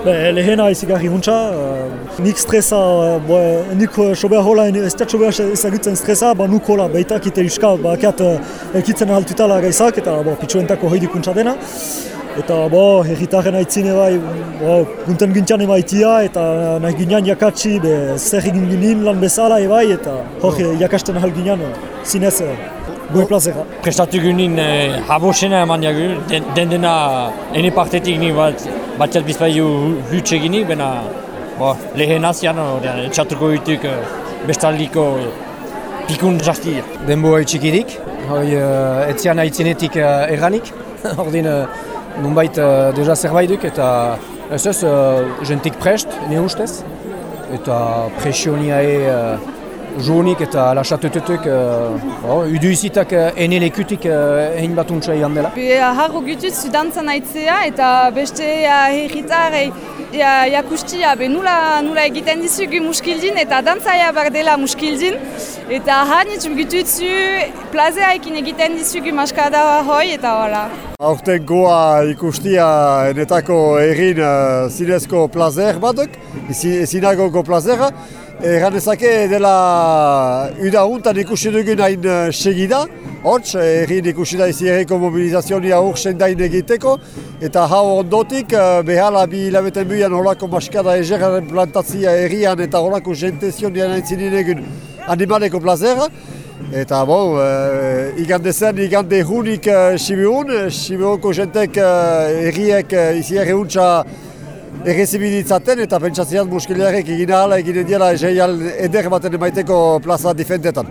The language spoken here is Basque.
Be, lehena izigarri huntza, uh, nik stresa, uh, bo, nik uh, sobea hola, ez da sobea ezagutzen stresa, ba nuk hola, behitak ite iska, ba akiat uh, ekitzen ahaltutala gaizak, eta bo, pitsuentako hoidik huntza dena. Eta bo, herritaren aitzine bai, bo, gunten gintxan emaitia, eta nahi ginean jakatsi, be, zer egin ginen lan bezala ebai, eta hor jakasten ahal ginean, zinez, goe plazera. Prestatu ginen eh, habosena eman jagu, den, den dena ene partetik ni bat, batxat bizpaiu hutsa gini, bena bo, lehen azian, txatuko hituk eh, bestaldiko pikun jasti. Denboa txikirik, hori uh, etzian aitzinetik uh, erranik, ordin uh, nunbait uh, deja zerbait duk eta ez ez uh, jentik prest, ne ustez, eta presionia e uh, Jonik eta lasatututuk, uh, oh, udu izitak uh, ene lekutik uh, egin bat untsa egan dela. Harro gutut zudantzan aitzea eta beste herritarei ja, jakustia be nula, nula egiten dizugu muskildin eta dantzaia bar dela muskildin. Eta hanitz gutut zu plazeaekin egiten dizugu maskada hoi eta hola. Aurten goa ikustia enetako egin uh, zinezko plazer batuk, ezinagoko plazera. Erran ezake dela uda untan ikusi dugun hain uh, segida, Hots, egin ikusi da izi erreko mobilizazioa aur sendain egiteko, eta hau ondotik behala bi hilabeten buian holako maskada egeraren plantatzia errian eta holako jentezion dian aintzinin egun animaleko plazera. Eta bon, uh, igande zen, igande hunik uh, Sibiun, Sibiunko jentek uh, erriek uh, izi errezibilitzaten eta pentsatzean muskiliarek egin ahala eginen diela eder baten emaiteko plaza difendetan.